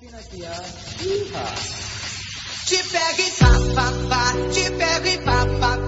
Te pego e pá, pá, pá, te pego e pá, pá, pá.